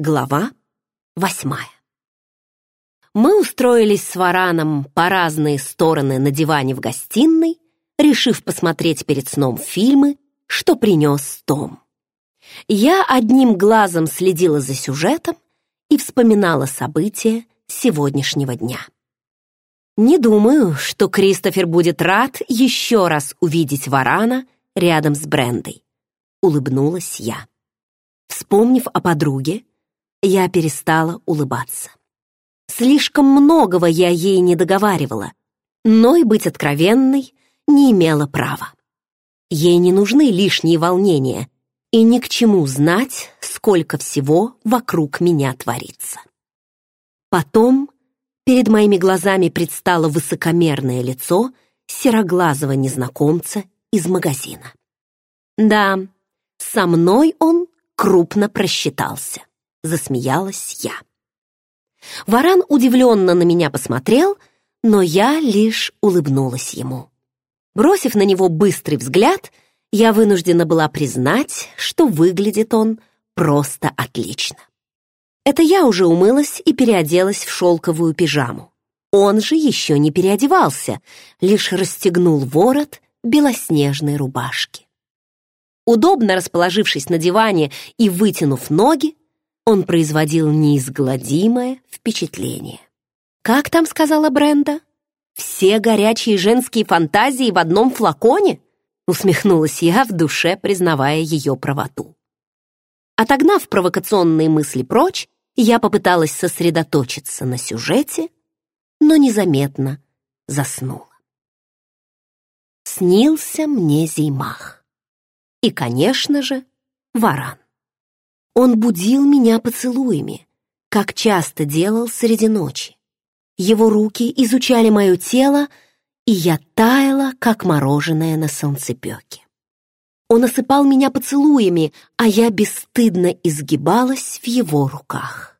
Глава восьмая. Мы устроились с Вараном по разные стороны на диване в гостиной, решив посмотреть перед сном фильмы, что принес Том. Я одним глазом следила за сюжетом и вспоминала события сегодняшнего дня. Не думаю, что Кристофер будет рад еще раз увидеть Варана рядом с Брендой. Улыбнулась я. Вспомнив о подруге, я перестала улыбаться. Слишком многого я ей не договаривала, но и быть откровенной не имела права. Ей не нужны лишние волнения, и ни к чему знать, сколько всего вокруг меня творится. Потом перед моими глазами предстало высокомерное лицо сероглазого незнакомца из магазина. Да, со мной он крупно просчитался засмеялась я. Варан удивленно на меня посмотрел, но я лишь улыбнулась ему. Бросив на него быстрый взгляд, я вынуждена была признать, что выглядит он просто отлично. Это я уже умылась и переоделась в шелковую пижаму. Он же еще не переодевался, лишь расстегнул ворот белоснежной рубашки. Удобно расположившись на диване и вытянув ноги, он производил неизгладимое впечатление. «Как там сказала Бренда? Все горячие женские фантазии в одном флаконе?» Усмехнулась я в душе, признавая ее правоту. Отогнав провокационные мысли прочь, я попыталась сосредоточиться на сюжете, но незаметно заснула. Снился мне Зеймах. И, конечно же, варан. Он будил меня поцелуями, как часто делал среди ночи. Его руки изучали мое тело, и я таяла, как мороженое на солнцепеке. Он осыпал меня поцелуями, а я бесстыдно изгибалась в его руках.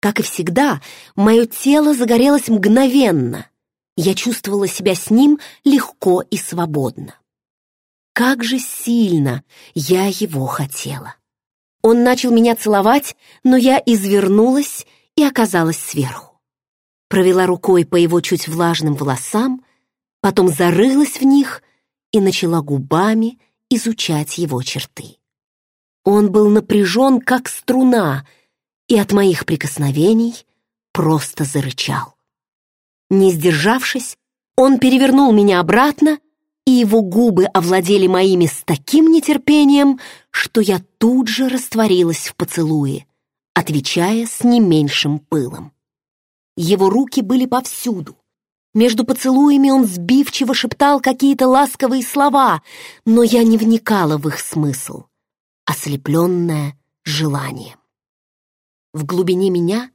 Как и всегда, мое тело загорелось мгновенно. Я чувствовала себя с ним легко и свободно. Как же сильно я его хотела. Он начал меня целовать, но я извернулась и оказалась сверху. Провела рукой по его чуть влажным волосам, потом зарылась в них и начала губами изучать его черты. Он был напряжен, как струна, и от моих прикосновений просто зарычал. Не сдержавшись, он перевернул меня обратно и его губы овладели моими с таким нетерпением, что я тут же растворилась в поцелуе, отвечая с не меньшим пылом. Его руки были повсюду. Между поцелуями он сбивчиво шептал какие-то ласковые слова, но я не вникала в их смысл, ослепленная желанием. В глубине меня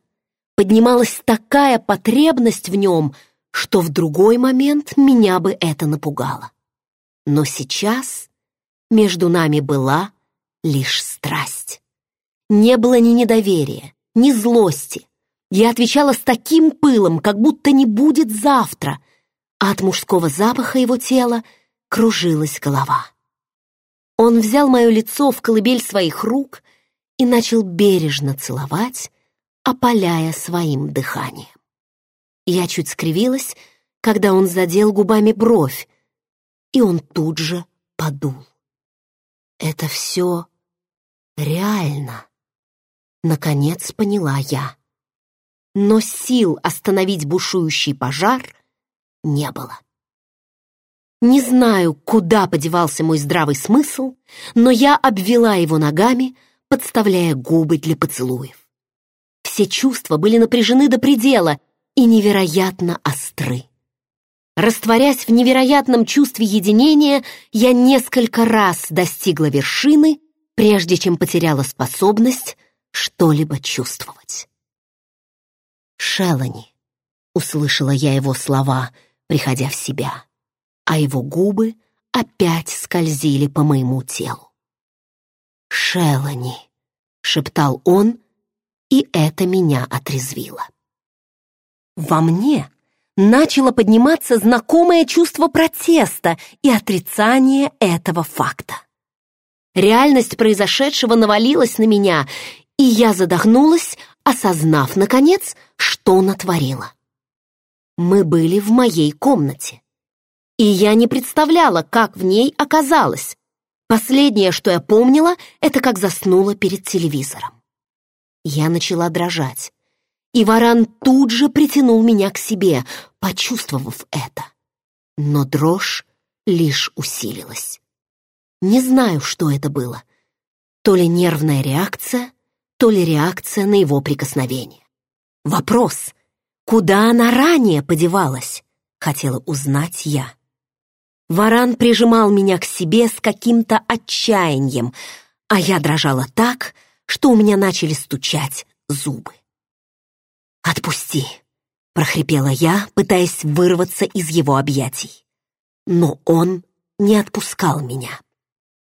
поднималась такая потребность в нем, что в другой момент меня бы это напугало. Но сейчас между нами была лишь страсть. Не было ни недоверия, ни злости. Я отвечала с таким пылом, как будто не будет завтра, а от мужского запаха его тела кружилась голова. Он взял мое лицо в колыбель своих рук и начал бережно целовать, опаляя своим дыханием. Я чуть скривилась, когда он задел губами бровь, и он тут же подул. Это все реально, наконец поняла я. Но сил остановить бушующий пожар не было. Не знаю, куда подевался мой здравый смысл, но я обвела его ногами, подставляя губы для поцелуев. Все чувства были напряжены до предела и невероятно остры. Растворясь в невероятном чувстве единения, я несколько раз достигла вершины, прежде чем потеряла способность что-либо чувствовать. «Шелани», — услышала я его слова, приходя в себя, а его губы опять скользили по моему телу. «Шелани», — шептал он, и это меня отрезвило. Во мне начало подниматься знакомое чувство протеста и отрицания этого факта. Реальность произошедшего навалилась на меня, и я задохнулась, осознав, наконец, что натворила. Мы были в моей комнате, и я не представляла, как в ней оказалась. Последнее, что я помнила, это как заснула перед телевизором. Я начала дрожать, и Варан тут же притянул меня к себе, почувствовав это. Но дрожь лишь усилилась. Не знаю, что это было. То ли нервная реакция, то ли реакция на его прикосновение. Вопрос, куда она ранее подевалась, хотела узнать я. Варан прижимал меня к себе с каким-то отчаянием, а я дрожала так, что у меня начали стучать зубы. «Отпусти!» — прохрипела я, пытаясь вырваться из его объятий. Но он не отпускал меня.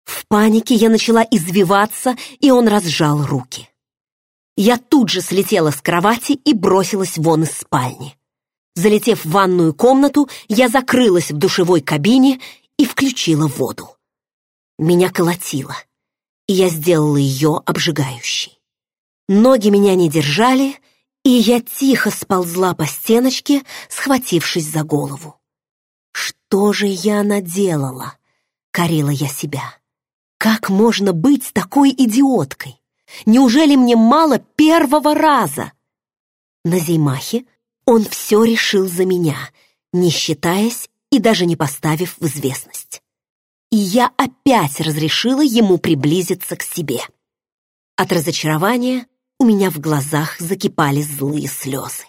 В панике я начала извиваться, и он разжал руки. Я тут же слетела с кровати и бросилась вон из спальни. Залетев в ванную комнату, я закрылась в душевой кабине и включила воду. Меня колотило, и я сделала ее обжигающей. Ноги меня не держали, и я тихо сползла по стеночке, схватившись за голову. «Что же я наделала?» — корила я себя. Как можно быть такой идиоткой? Неужели мне мало первого раза? На Зеймахе он все решил за меня, не считаясь и даже не поставив в известность. И я опять разрешила ему приблизиться к себе. От разочарования у меня в глазах закипали злые слезы.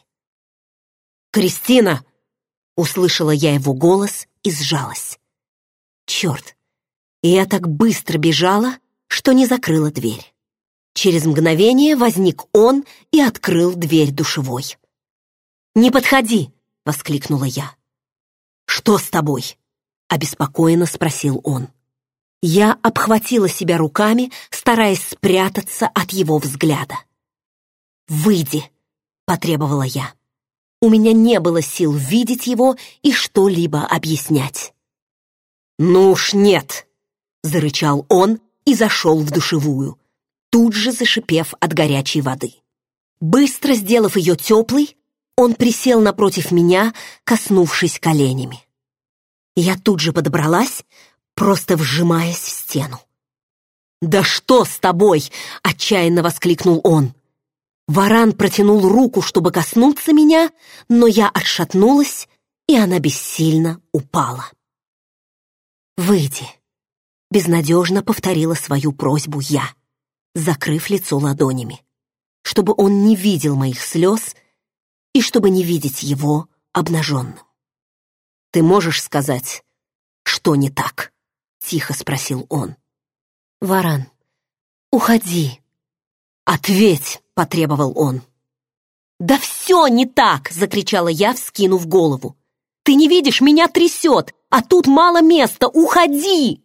«Кристина!» — услышала я его голос и сжалась. «Черт, я так быстро бежала, что не закрыла дверь. Через мгновение возник он и открыл дверь душевой. «Не подходи!» — воскликнула я. «Что с тобой?» — обеспокоенно спросил он. Я обхватила себя руками, стараясь спрятаться от его взгляда. «Выйди!» — потребовала я. У меня не было сил видеть его и что-либо объяснять. «Ну уж нет!» — зарычал он и зашел в душевую, тут же зашипев от горячей воды. Быстро сделав ее теплой, он присел напротив меня, коснувшись коленями. Я тут же подобралась, просто вжимаясь в стену. «Да что с тобой?» — отчаянно воскликнул он. Варан протянул руку, чтобы коснуться меня, но я отшатнулась, и она бессильно упала. «Выйди», Безнадежно повторила свою просьбу я, закрыв лицо ладонями, чтобы он не видел моих слез и чтобы не видеть его обнаженным. «Ты можешь сказать, что не так?» — тихо спросил он. «Варан, уходи!» «Ответь!» — потребовал он. «Да все не так!» — закричала я, вскинув голову. «Ты не видишь, меня трясет, а тут мало места! Уходи!»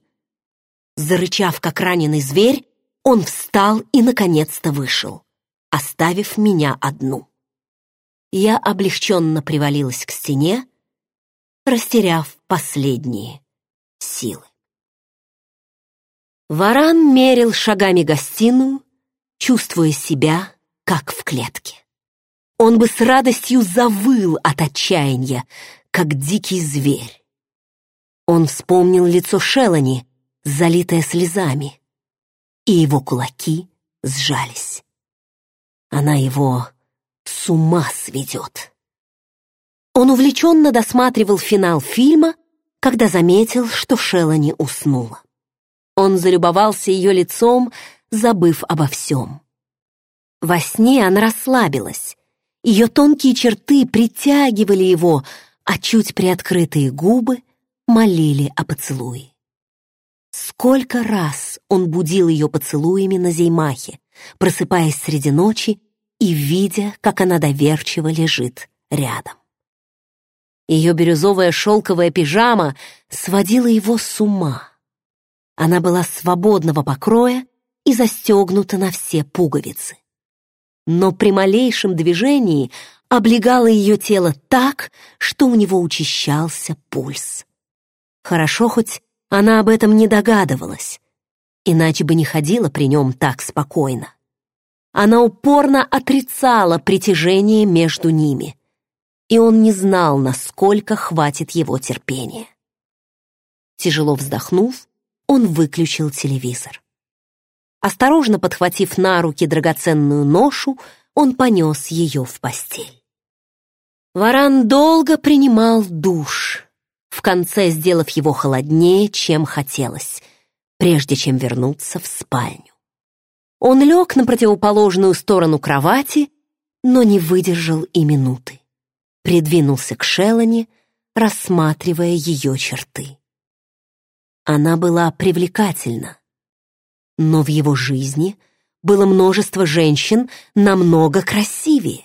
Зарычав, как раненый зверь, он встал и, наконец-то, вышел, оставив меня одну. Я облегченно привалилась к стене, растеряв последние силы. Варан мерил шагами гостиную, чувствуя себя, как в клетке. Он бы с радостью завыл от отчаяния, как дикий зверь. Он вспомнил лицо Шелани, залитая слезами, и его кулаки сжались. Она его с ума сведет. Он увлеченно досматривал финал фильма, когда заметил, что Шелани уснула. Он залюбовался ее лицом, забыв обо всем. Во сне она расслабилась. Ее тонкие черты притягивали его, а чуть приоткрытые губы молили о поцелуе. Сколько раз он будил ее поцелуями на зеймахе, просыпаясь среди ночи и видя, как она доверчиво лежит рядом. Ее бирюзовая шелковая пижама сводила его с ума. Она была свободного покроя и застегнута на все пуговицы. Но при малейшем движении облегала ее тело так, что у него учащался пульс. Хорошо хоть она об этом не догадывалась, иначе бы не ходила при нем так спокойно. она упорно отрицала притяжение между ними, и он не знал, насколько хватит его терпения. Тяжело вздохнув, он выключил телевизор. Осторожно подхватив на руки драгоценную ношу, он понес ее в постель. Варан долго принимал душ, в конце сделав его холоднее, чем хотелось, прежде чем вернуться в спальню. Он лег на противоположную сторону кровати, но не выдержал и минуты. Придвинулся к Шелани, рассматривая ее черты. Она была привлекательна, но в его жизни было множество женщин намного красивее.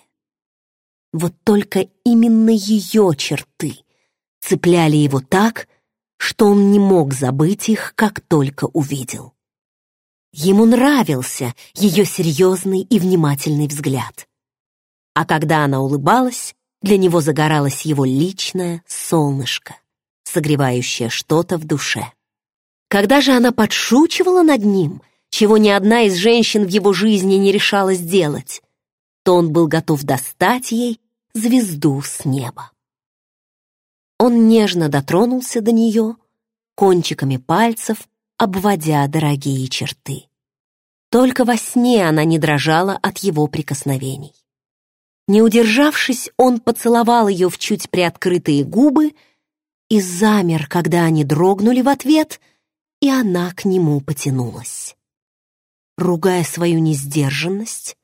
Вот только именно ее черты цепляли его так, что он не мог забыть их, как только увидел. Ему нравился ее серьезный и внимательный взгляд. А когда она улыбалась, для него загоралось его личное солнышко, согревающее что-то в душе. Когда же она подшучивала над ним, чего ни одна из женщин в его жизни не решалась делать, то он был готов достать ей звезду с неба. Он нежно дотронулся до нее, кончиками пальцев обводя дорогие черты. Только во сне она не дрожала от его прикосновений. Не удержавшись, он поцеловал ее в чуть приоткрытые губы и замер, когда они дрогнули в ответ, и она к нему потянулась. Ругая свою несдержанность,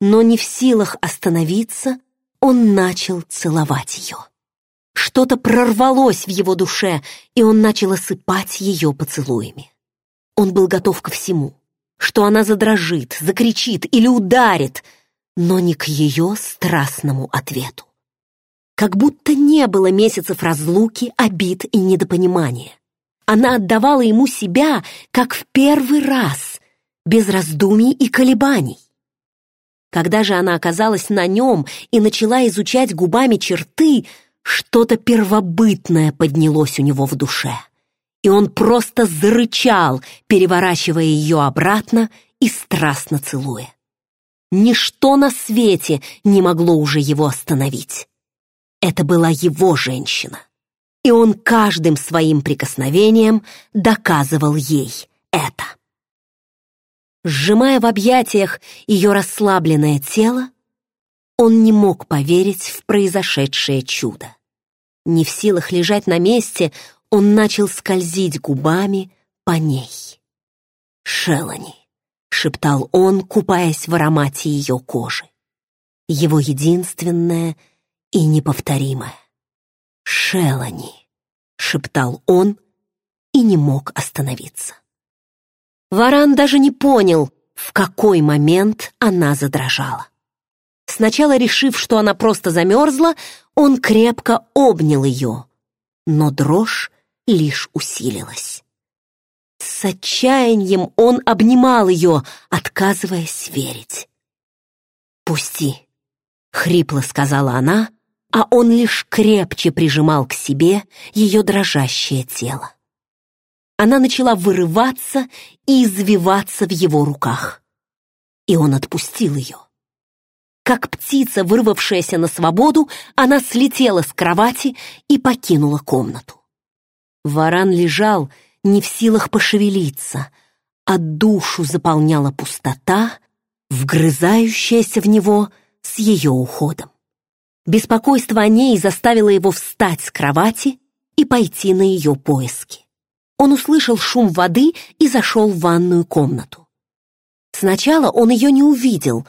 но не в силах остановиться, он начал целовать ее. Что-то прорвалось в его душе, и он начал осыпать ее поцелуями. Он был готов ко всему, что она задрожит, закричит или ударит, но не к ее страстному ответу. Как будто не было месяцев разлуки, обид и недопонимания. Она отдавала ему себя, как в первый раз, без раздумий и колебаний. Когда же она оказалась на нем и начала изучать губами черты, что-то первобытное поднялось у него в душе и он просто зарычал, переворачивая ее обратно и страстно целуя. Ничто на свете не могло уже его остановить. Это была его женщина, и он каждым своим прикосновением доказывал ей это. Сжимая в объятиях ее расслабленное тело, он не мог поверить в произошедшее чудо. Не в силах лежать на месте, он начал скользить губами по ней. «Шелани», — шептал он, купаясь в аромате ее кожи. Его единственное и неповторимое. «Шелани», — шептал он и не мог остановиться. Варан даже не понял, в какой момент она задрожала. Сначала решив, что она просто замерзла, он крепко обнял ее, но дрожь лишь усилилась. С отчаянием он обнимал ее, отказываясь верить. «Пусти», — хрипло сказала она, а он лишь крепче прижимал к себе ее дрожащее тело. Она начала вырываться и извиваться в его руках. И он отпустил ее. Как птица, вырвавшаяся на свободу, она слетела с кровати и покинула комнату. Варан лежал, не в силах пошевелиться, а душу заполняла пустота, вгрызающаяся в него с ее уходом. Беспокойство о ней заставило его встать с кровати и пойти на ее поиски. Он услышал шум воды и зашел в ванную комнату. Сначала он ее не увидел,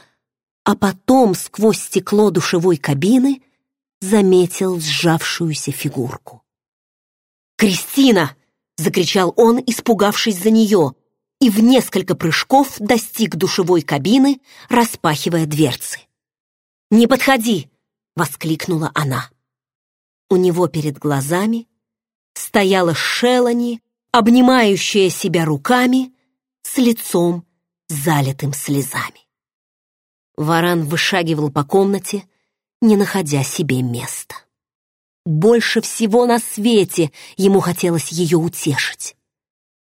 а потом сквозь стекло душевой кабины заметил сжавшуюся фигурку. «Кристина!» — закричал он, испугавшись за нее, и в несколько прыжков достиг душевой кабины, распахивая дверцы. «Не подходи!» — воскликнула она. У него перед глазами стояла Шелани, обнимающая себя руками, с лицом, залитым слезами. Варан вышагивал по комнате, не находя себе места. Больше всего на свете ему хотелось ее утешить.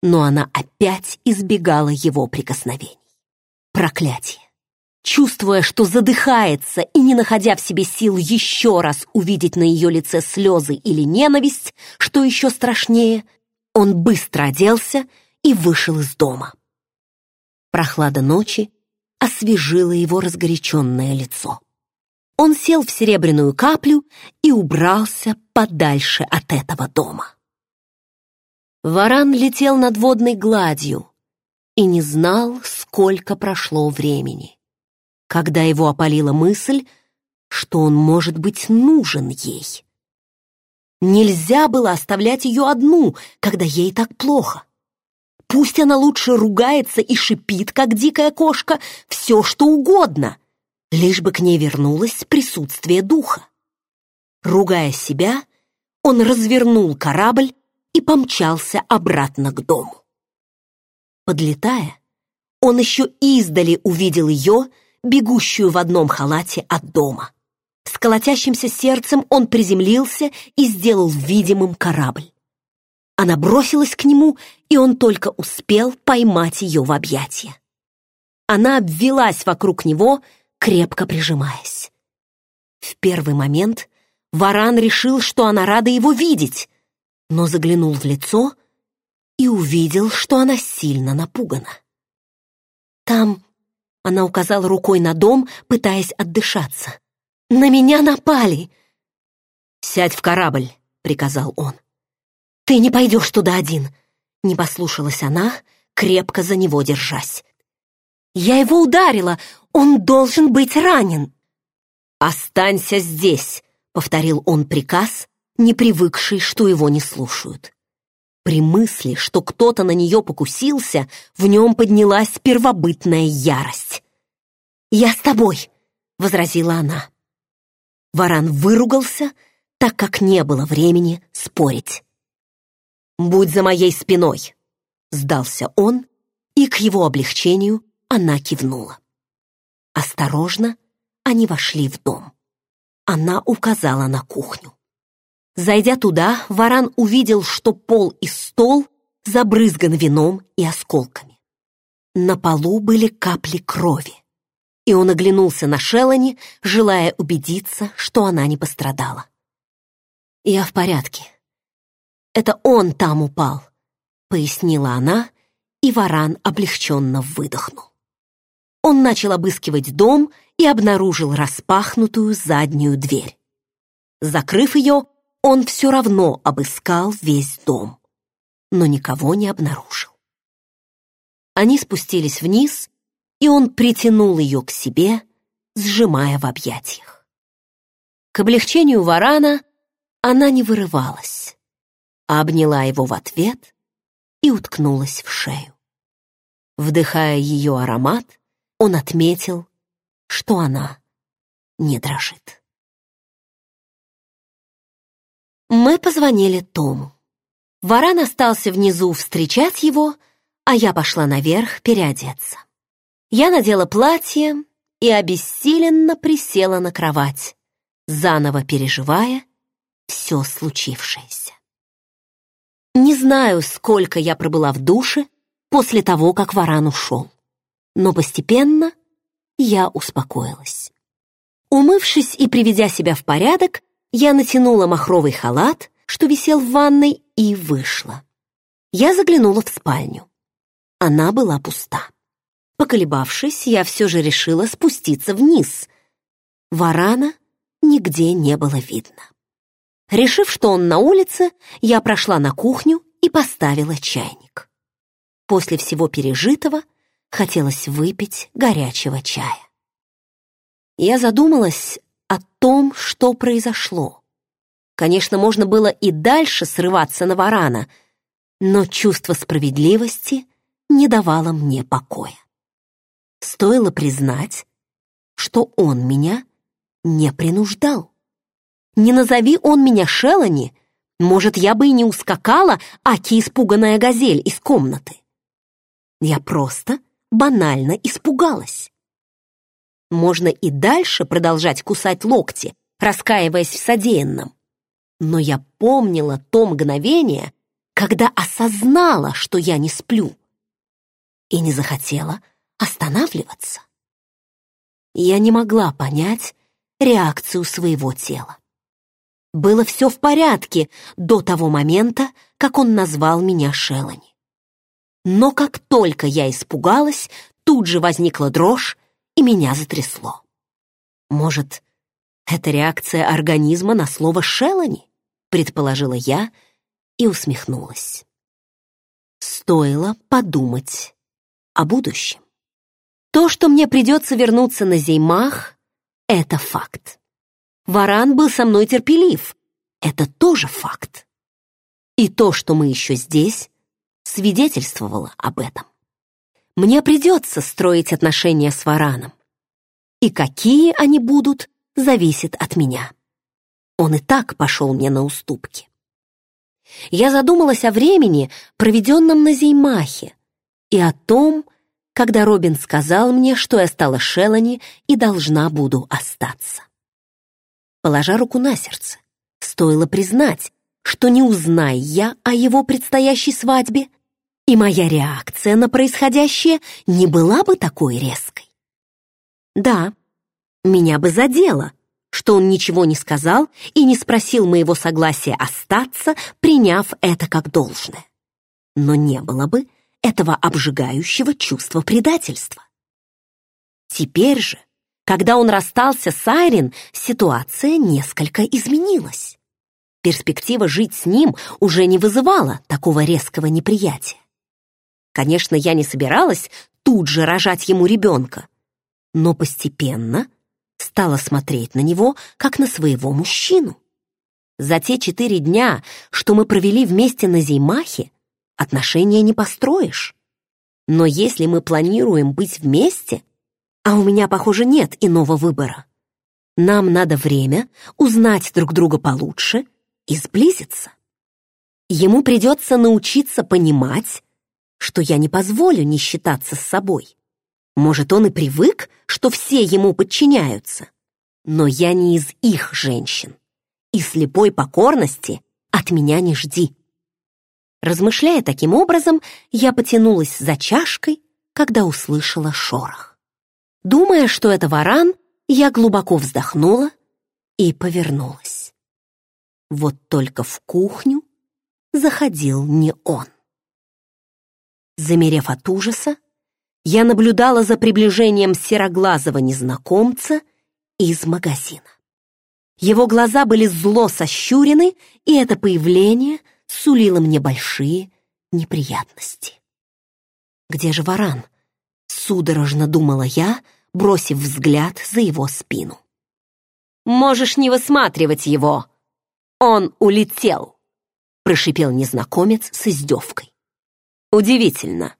Но она опять избегала его прикосновений. Проклятие! Чувствуя, что задыхается и не находя в себе сил еще раз увидеть на ее лице слезы или ненависть, что еще страшнее, он быстро оделся и вышел из дома. Прохлада ночи освежила его разгоряченное лицо. Он сел в серебряную каплю и убрался подальше от этого дома. Варан летел над водной гладью и не знал, сколько прошло времени когда его опалила мысль, что он может быть нужен ей. Нельзя было оставлять ее одну, когда ей так плохо. Пусть она лучше ругается и шипит, как дикая кошка, все что угодно, лишь бы к ней вернулось присутствие духа. Ругая себя, он развернул корабль и помчался обратно к дому. Подлетая, он еще издали увидел ее, бегущую в одном халате от дома. С колотящимся сердцем он приземлился и сделал видимым корабль. Она бросилась к нему, и он только успел поймать ее в объятия. Она обвелась вокруг него, крепко прижимаясь. В первый момент Варан решил, что она рада его видеть, но заглянул в лицо и увидел, что она сильно напугана. Там она указала рукой на дом, пытаясь отдышаться. «На меня напали!» «Сядь в корабль», — приказал он. «Ты не пойдешь туда один», — не послушалась она, крепко за него держась. «Я его ударила! Он должен быть ранен!» «Останься здесь», — повторил он приказ, не привыкший, что его не слушают. При мысли, что кто-то на нее покусился, в нем поднялась первобытная ярость. «Я с тобой!» — возразила она. Варан выругался, так как не было времени спорить. «Будь за моей спиной!» — сдался он, и к его облегчению она кивнула. Осторожно они вошли в дом. Она указала на кухню. Зайдя туда, Варан увидел, что пол и стол забрызган вином и осколками. На полу были капли крови, и он оглянулся на Шелани, желая убедиться, что она не пострадала. «Я в порядке. Это он там упал», — пояснила она, и Варан облегченно выдохнул. Он начал обыскивать дом и обнаружил распахнутую заднюю дверь. Закрыв ее, он все равно обыскал весь дом, но никого не обнаружил. Они спустились вниз, и он притянул ее к себе, сжимая в объятиях. К облегчению варана она не вырывалась, а обняла его в ответ и уткнулась в шею. Вдыхая ее аромат, он отметил, что она не дрожит. Мы позвонили Тому. Варан остался внизу встречать его, а я пошла наверх переодеться. Я надела платье и обессиленно присела на кровать, заново переживая все случившееся. Не знаю, сколько я пробыла в душе после того, как Варан ушел, но постепенно я успокоилась. Умывшись и приведя себя в порядок, я натянула махровый халат, что висел в ванной, и вышла. Я заглянула в спальню. Она была пуста. Поколебавшись, я все же решила спуститься вниз. Варана нигде не было видно. Решив, что он на улице, я прошла на кухню и поставила чайник. После всего пережитого хотелось выпить горячего чая. Я задумалась о том, что произошло. Конечно, можно было и дальше срываться на варана, но чувство справедливости не давало мне покоя. Стоило признать, что он меня не принуждал. Не назови он меня Шелани, может, я бы и не ускакала, аки испуганная газель из комнаты. Я просто банально испугалась. Можно и дальше продолжать кусать локти, раскаиваясь в содеянном. Но я помнила то мгновение, когда осознала, что я не сплю, и не захотела останавливаться. Я не могла понять реакцию своего тела. Было все в порядке до того момента, как он назвал меня Шелани. Но как только я испугалась, тут же возникла дрожь, и меня затрясло. Может, это реакция организма на слово «Шелани», предположила я и усмехнулась. Стоило подумать о будущем. То, что мне придется вернуться на Зеймах, это факт. Варан был со мной терпелив. Это тоже факт. И то, что мы еще здесь, свидетельствовало об этом. Мне придется строить отношения с Вараном. И какие они будут, зависит от меня. Он и так пошел мне на уступки. Я задумалась о времени, проведенном на Зеймахе, и о том, когда Робин сказал мне, что я стала Шелани и должна буду остаться положа руку на сердце. Стоило признать, что не узнай я о его предстоящей свадьбе, и моя реакция на происходящее не была бы такой резкой. Да, меня бы задело, что он ничего не сказал и не спросил моего согласия остаться, приняв это как должное. Но не было бы этого обжигающего чувства предательства. Теперь же когда он расстался с Айрин, ситуация несколько изменилась. Перспектива жить с ним уже не вызывала такого резкого неприятия. Конечно, я не собиралась тут же рожать ему ребенка, но постепенно стала смотреть на него, как на своего мужчину. За те четыре дня, что мы провели вместе на Зеймахе, отношения не построишь. Но если мы планируем быть вместе — а у меня, похоже, нет иного выбора. Нам надо время узнать друг друга получше и сблизиться. Ему придется научиться понимать, что я не позволю не считаться с собой. Может, он и привык, что все ему подчиняются. Но я не из их женщин. И слепой покорности от меня не жди. Размышляя таким образом, я потянулась за чашкой, когда услышала шорох. Думая, что это варан, я глубоко вздохнула и повернулась. Вот только в кухню заходил не он. Замерев от ужаса, я наблюдала за приближением сероглазого незнакомца из магазина. Его глаза были зло сощурены, и это появление сулило мне большие неприятности. «Где же варан?» — судорожно думала я, бросив взгляд за его спину. «Можешь не высматривать его! Он улетел!» прошипел незнакомец с издевкой. «Удивительно,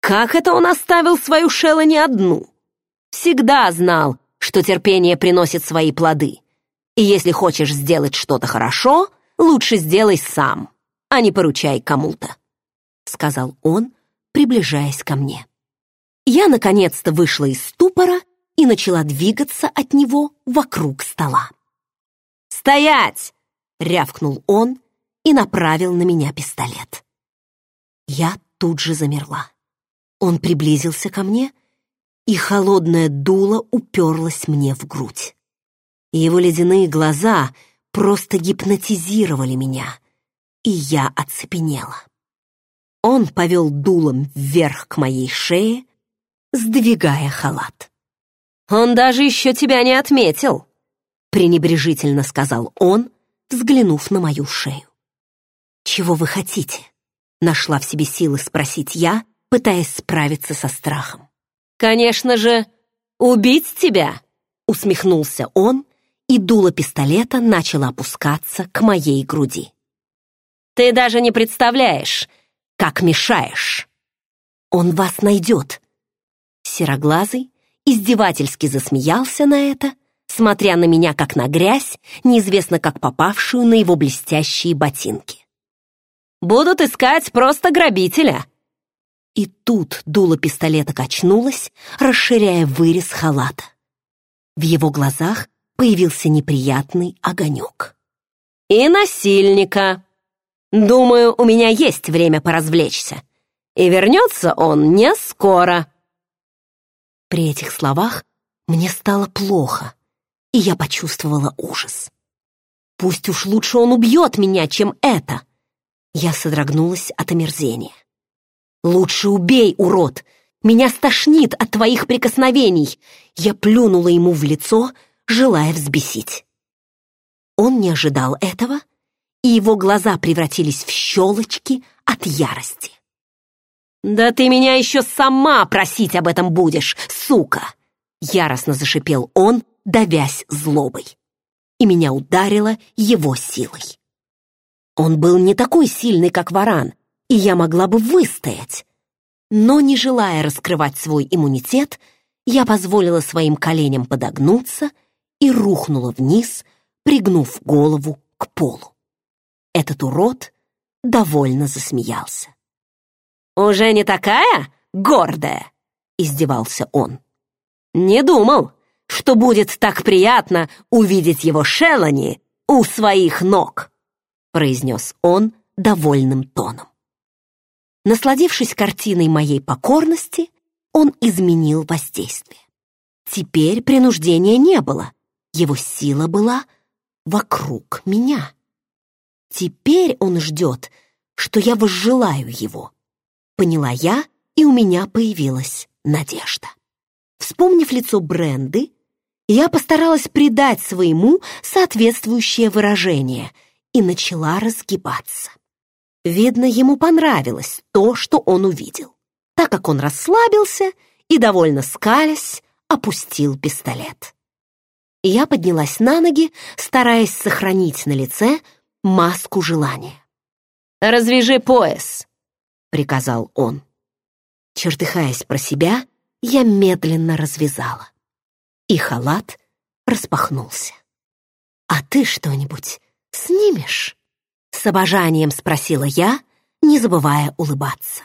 как это он оставил свою Шелла не одну? Всегда знал, что терпение приносит свои плоды. И если хочешь сделать что-то хорошо, лучше сделай сам, а не поручай кому-то», сказал он, приближаясь ко мне. Я наконец-то вышла из ступора и начала двигаться от него вокруг стола. «Стоять!» — рявкнул он и направил на меня пистолет. Я тут же замерла. Он приблизился ко мне, и холодное дуло уперлось мне в грудь. Его ледяные глаза просто гипнотизировали меня, и я оцепенела. Он повел дулом вверх к моей шее, сдвигая халат. «Он даже еще тебя не отметил», — пренебрежительно сказал он, взглянув на мою шею. «Чего вы хотите?» — нашла в себе силы спросить я, пытаясь справиться со страхом. «Конечно же, убить тебя!» — усмехнулся он, и дуло пистолета начало опускаться к моей груди. «Ты даже не представляешь, как мешаешь!» «Он вас найдет!» Сероглазый издевательски засмеялся на это, смотря на меня как на грязь, неизвестно как попавшую на его блестящие ботинки. «Будут искать просто грабителя!» И тут дуло пистолета качнулось, расширяя вырез халата. В его глазах появился неприятный огонек. «И насильника! Думаю, у меня есть время поразвлечься. И вернется он не скоро!» При этих словах Мне стало плохо, и я почувствовала ужас. Пусть уж лучше он убьет меня, чем это. Я содрогнулась от омерзения. Лучше убей, урод! Меня стошнит от твоих прикосновений. Я плюнула ему в лицо, желая взбесить. Он не ожидал этого, и его глаза превратились в щелочки от ярости. «Да ты меня еще сама просить об этом будешь, сука!» Яростно зашипел он, давясь злобой. И меня ударило его силой. Он был не такой сильный, как варан, и я могла бы выстоять. Но, не желая раскрывать свой иммунитет, я позволила своим коленям подогнуться и рухнула вниз, пригнув голову к полу. Этот урод довольно засмеялся. «Уже не такая гордая?» — издевался он. «Не думал, что будет так приятно увидеть его Шелани у своих ног», — произнес он довольным тоном. Насладившись картиной моей покорности, он изменил воздействие. Теперь принуждения не было, его сила была вокруг меня. Теперь он ждет, что я возжелаю его. Поняла я, и у меня появилась надежда. Вспомнив лицо Бренды, я постаралась придать своему соответствующее выражение и начала разгибаться. Видно, ему понравилось то, что он увидел, так как он расслабился и, довольно скалясь, опустил пистолет. Я поднялась на ноги, стараясь сохранить на лице маску желания. «Развяжи пояс!» — приказал он. Чертыхаясь про себя, я медленно развязала. И халат распахнулся. «А ты что-нибудь снимешь?» С обожанием спросила я, не забывая улыбаться.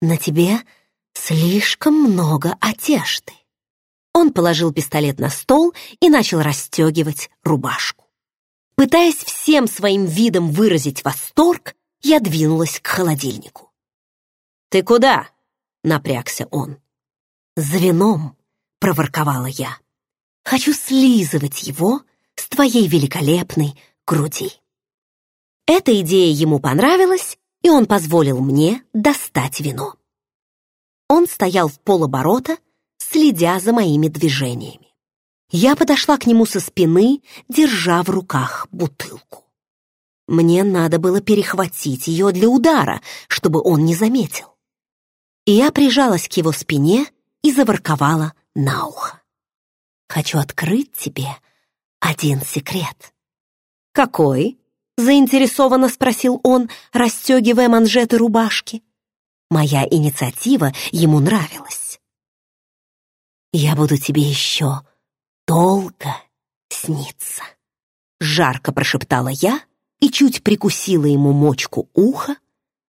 «На тебе слишком много одежды». Он положил пистолет на стол и начал расстегивать рубашку. Пытаясь всем своим видом выразить восторг, я двинулась к холодильнику. «Ты куда?» — напрягся он. «За вином», — проворковала я. «Хочу слизывать его с твоей великолепной груди». Эта идея ему понравилась, и он позволил мне достать вино. Он стоял в полоборота, следя за моими движениями. Я подошла к нему со спины, держа в руках бутылку. Мне надо было перехватить ее для удара, чтобы он не заметил. И я прижалась к его спине и заворковала на ухо. «Хочу открыть тебе один секрет». «Какой?» — заинтересованно спросил он, расстегивая манжеты рубашки. Моя инициатива ему нравилась. «Я буду тебе еще долго снится», — жарко прошептала я и чуть прикусила ему мочку уха,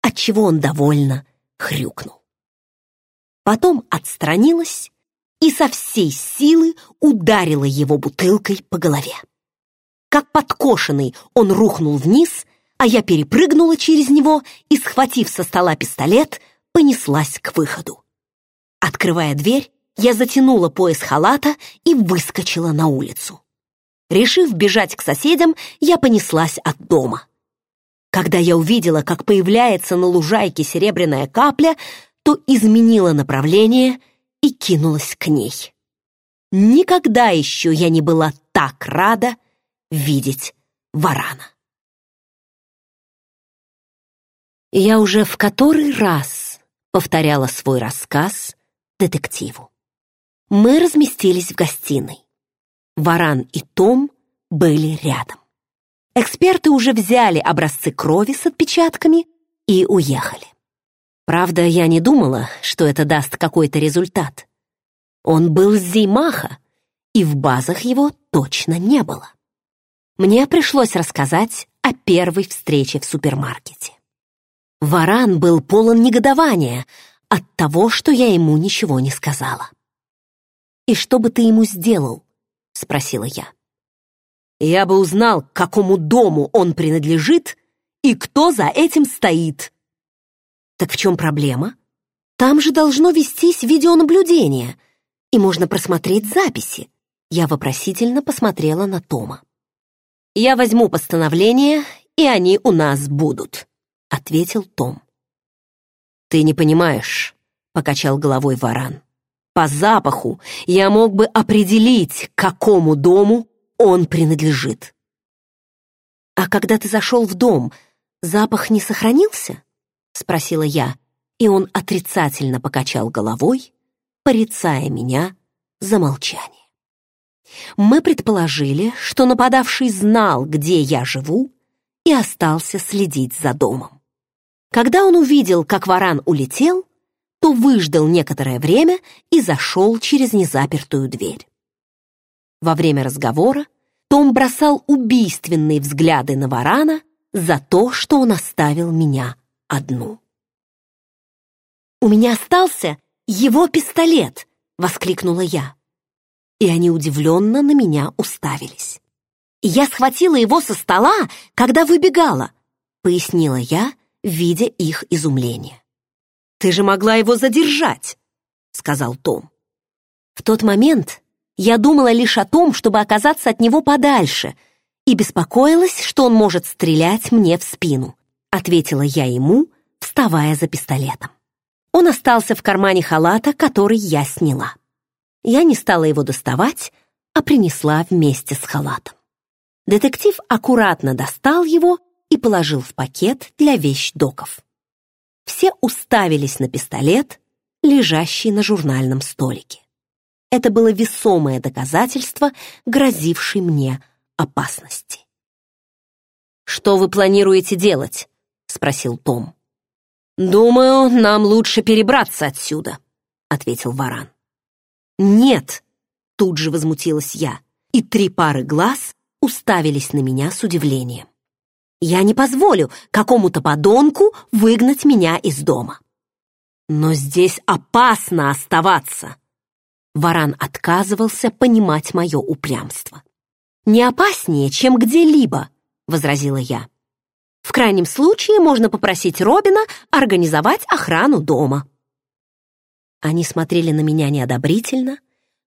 отчего он довольно хрюкнул. Потом отстранилась и со всей силы ударила его бутылкой по голове. Как подкошенный он рухнул вниз, а я перепрыгнула через него и, схватив со стола пистолет, понеслась к выходу. Открывая дверь, я затянула пояс халата и выскочила на улицу. Решив бежать к соседям, я понеслась от дома. Когда я увидела, как появляется на лужайке серебряная капля, то изменила направление и кинулась к ней. Никогда еще я не была так рада видеть варана. Я уже в который раз повторяла свой рассказ детективу мы разместились в гостиной. Варан и Том были рядом. Эксперты уже взяли образцы крови с отпечатками и уехали. Правда, я не думала, что это даст какой-то результат. Он был с Зеймаха, и в базах его точно не было. Мне пришлось рассказать о первой встрече в супермаркете. Варан был полон негодования от того, что я ему ничего не сказала. «И что бы ты ему сделал?» — спросила я. «Я бы узнал, к какому дому он принадлежит и кто за этим стоит». «Так в чем проблема? Там же должно вестись видеонаблюдение. и можно просмотреть записи. Я вопросительно посмотрела на Тома. «Я возьму постановление, и они у нас будут», — ответил Том. «Ты не понимаешь», — покачал головой Варан. «По запаху я мог бы определить, какому дому он принадлежит». «А когда ты зашел в дом, запах не сохранился?» — спросила я, и он отрицательно покачал головой, порицая меня за молчание. Мы предположили, что нападавший знал, где я живу, и остался следить за домом. Когда он увидел, как варан улетел, то выждал некоторое время и зашел через незапертую дверь. Во время разговора том бросал убийственные взгляды на варана за то, что он оставил меня одну. «У меня остался его пистолет!» — воскликнула я. И они удивленно на меня уставились. «Я схватила его со стола, когда выбегала», — пояснила я, видя их изумление. «Ты же могла его задержать», — сказал Том. В тот момент я думала лишь о том, чтобы оказаться от него подальше, и беспокоилась, что он может стрелять мне в спину, ответила я ему, вставая за пистолетом. Он остался в кармане халата, который я сняла. Я не стала его доставать, а принесла вместе с халатом. Детектив аккуратно достал его и положил в пакет для вещдоков. Все уставились на пистолет, лежащий на журнальном столике. Это было весомое доказательство, грозившей мне опасности. «Что вы планируете делать?» — спросил Том. «Думаю, нам лучше перебраться отсюда», — ответил Варан. «Нет», — тут же возмутилась я, и три пары глаз уставились на меня с удивлением. «Я не позволю какому-то подонку выгнать меня из дома». «Но здесь опасно оставаться», Варан отказывался понимать мое упрямство. «Не опаснее, чем где-либо», — возразила я. В крайнем случае можно попросить Робина организовать охрану дома. Они смотрели на меня неодобрительно,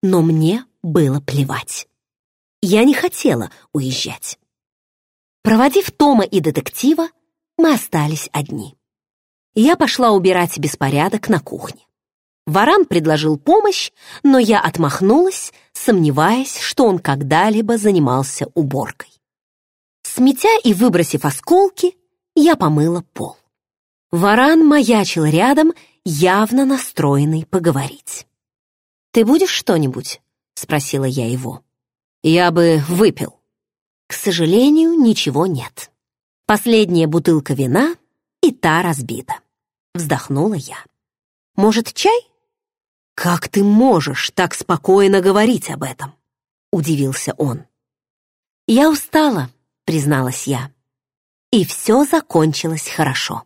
но мне было плевать. Я не хотела уезжать. Проводив Тома и детектива, мы остались одни. Я пошла убирать беспорядок на кухне. Варан предложил помощь, но я отмахнулась, сомневаясь, что он когда-либо занимался уборкой. Сметя и выбросив осколки, я помыла пол. Варан маячил рядом, явно настроенный поговорить. «Ты будешь что-нибудь?» — спросила я его. «Я бы выпил». К сожалению, ничего нет. Последняя бутылка вина, и та разбита. Вздохнула я. «Может, чай?» «Как ты можешь так спокойно говорить об этом?» — удивился он. «Я устала», призналась я. И все закончилось хорошо.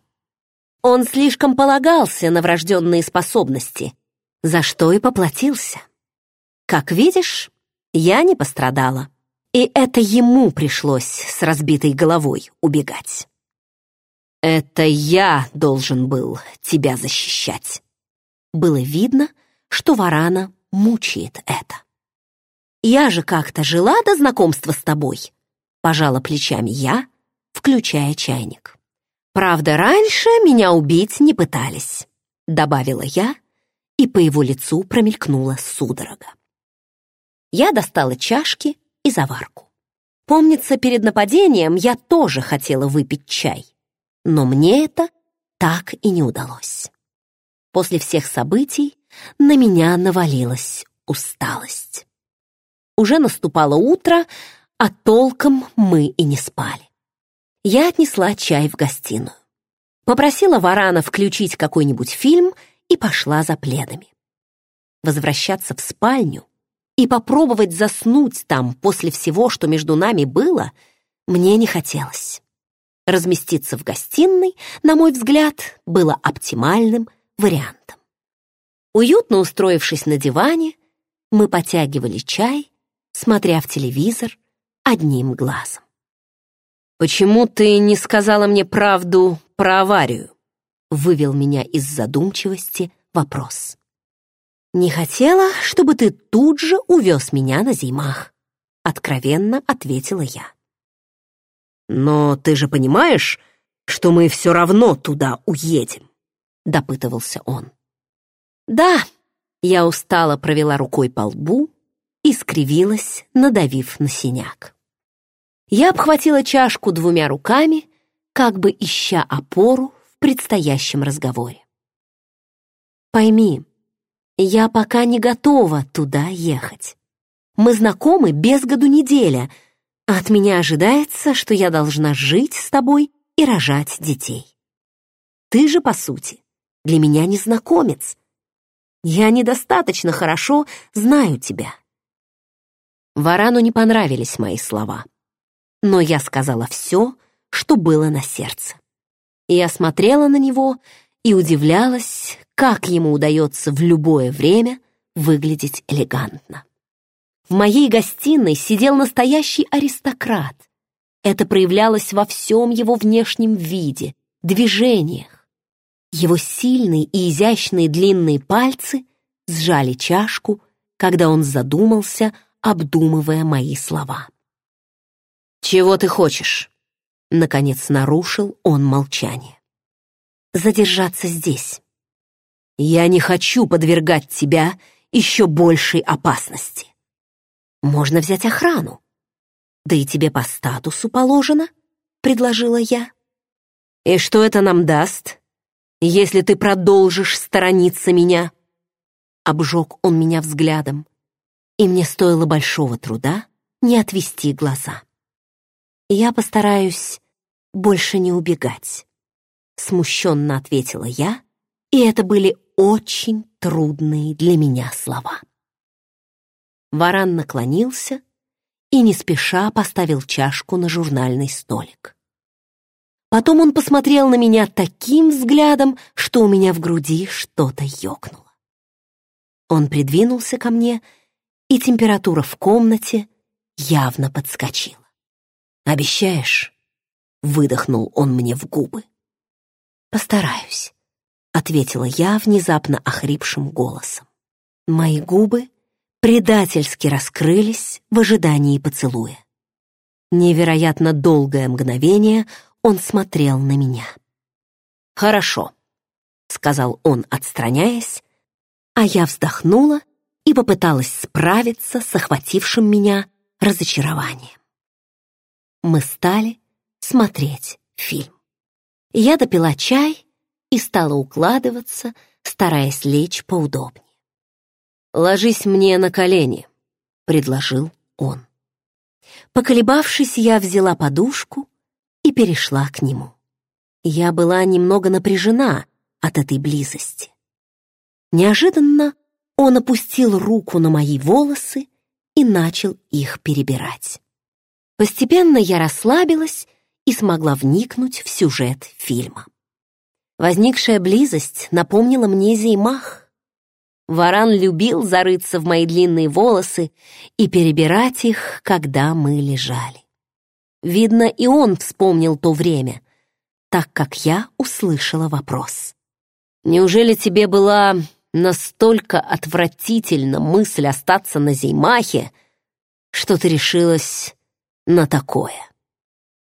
Он слишком полагался на врожденные способности, за что и поплатился. Как видишь, я не пострадала, и это ему пришлось с разбитой головой убегать. «Это я должен был тебя защищать». Было видно, что Варана мучает это. «Я же как-то жила до знакомства с тобой», Пожала плечами я, включая чайник. Правда, раньше меня убить не пытались, добавила я, и по его лицу промелькнула судорога. Я достала чашки и заварку. Помнится, перед нападением я тоже хотела выпить чай, но мне это так и не удалось. После всех событий на меня навалилась усталость. Уже наступало утро, а толком мы и не спали. Я отнесла чай в гостиную. Попросила Варана включить какой-нибудь фильм и пошла за пледами. Возвращаться в спальню и попробовать заснуть там после всего, что между нами было, мне не хотелось. Разместиться в гостиной, на мой взгляд, было оптимальным вариантом. Уютно устроившись на диване, мы потягивали чай, смотря в телевизор одним глазом. «Почему ты не сказала мне правду про аварию?» вывел меня из задумчивости вопрос. «Не хотела, чтобы ты тут же увез меня на зимах», — откровенно ответила я. «Но ты же понимаешь, что мы все равно туда уедем?» — допытывался он. «Да», — я устало провела рукой по лбу и скривилась, надавив на синяк. Я обхватила чашку двумя руками, как бы ища опору в предстоящем разговоре. «Пойми, я пока не готова туда ехать. Мы знакомы без году неделя, а от меня ожидается, что я должна жить с тобой и рожать детей. Ты же, по сути, для меня незнакомец. Я недостаточно хорошо знаю тебя. Варану не понравились мои слова, но я сказала все, что было на сердце. Я смотрела на него и удивлялась, как ему удается в любое время выглядеть элегантно. В моей гостиной сидел настоящий аристократ, это проявлялось во всем его внешнем виде, движениях. Его сильные и изящные длинные пальцы сжали чашку, когда он задумался, обдумывая мои слова. «Чего ты хочешь?» Наконец нарушил он молчание. «Задержаться здесь». «Я не хочу подвергать тебя еще большей опасности». «Можно взять охрану», «Да и тебе по статусу положено», — предложила я. «И что это нам даст, если ты продолжишь сторониться меня?» Обжег он меня взглядом, и мне стоило большого труда не отвести глаза. «Я постараюсь больше не убегать», — смущенно ответила я, и это были очень трудные для меня слова. Варан наклонился и не спеша поставил чашку на журнальный столик. Потом он посмотрел на меня таким взглядом, что у меня в груди что-то ёкнуло. Он придвинулся ко мне, и температура в комнате явно подскочила. «Обещаешь?» — выдохнул он мне в губы. «Постараюсь», — ответила я внезапно охрипшим голосом. Мои губы предательски раскрылись в ожидании поцелуя. Невероятно долгое мгновение он смотрел на меня. «Хорошо», — сказал он, отстраняясь, а я вздохнула и попыталась справиться с охватившим меня разочарованием. Мы стали смотреть фильм. Я допила чай и стала укладываться, стараясь лечь поудобнее. «Ложись мне на колени», — предложил он. Поколебавшись, я взяла подушку и перешла к нему. Я была немного напряжена от этой близости. Неожиданно он опустил руку на мои волосы и начал их перебирать. Постепенно я расслабилась и смогла вникнуть в сюжет фильма. Возникшая близость напомнила мне Зеймах — Варан любил зарыться в мои длинные волосы и перебирать их, когда мы лежали. Видно, и он вспомнил то время, так как я услышала вопрос. «Неужели тебе была настолько отвратительна мысль остаться на Зеймахе, что ты решилась на такое?»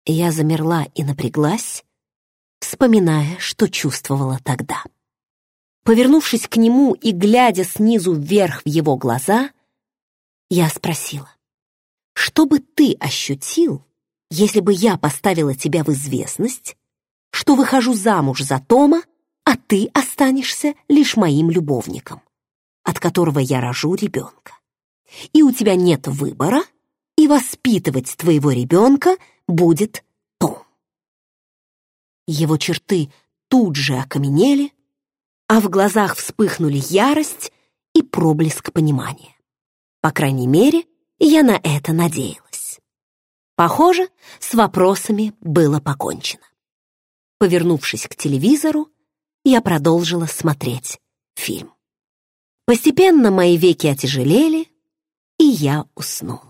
Я замерла и напряглась, вспоминая, что чувствовала тогда. Повернувшись к нему и глядя снизу вверх в его глаза, я спросила, «Что бы ты ощутил, если бы я поставила тебя в известность, что выхожу замуж за Тома, а ты останешься лишь моим любовником, от которого я рожу ребенка? И у тебя нет выбора, и воспитывать твоего ребенка будет Том». Его черты тут же окаменели, а в глазах вспыхнули ярость и проблеск понимания. По крайней мере, я на это надеялась. Похоже, с вопросами было покончено. Повернувшись к телевизору, я продолжила смотреть фильм. Постепенно мои веки отяжелели, и я уснула.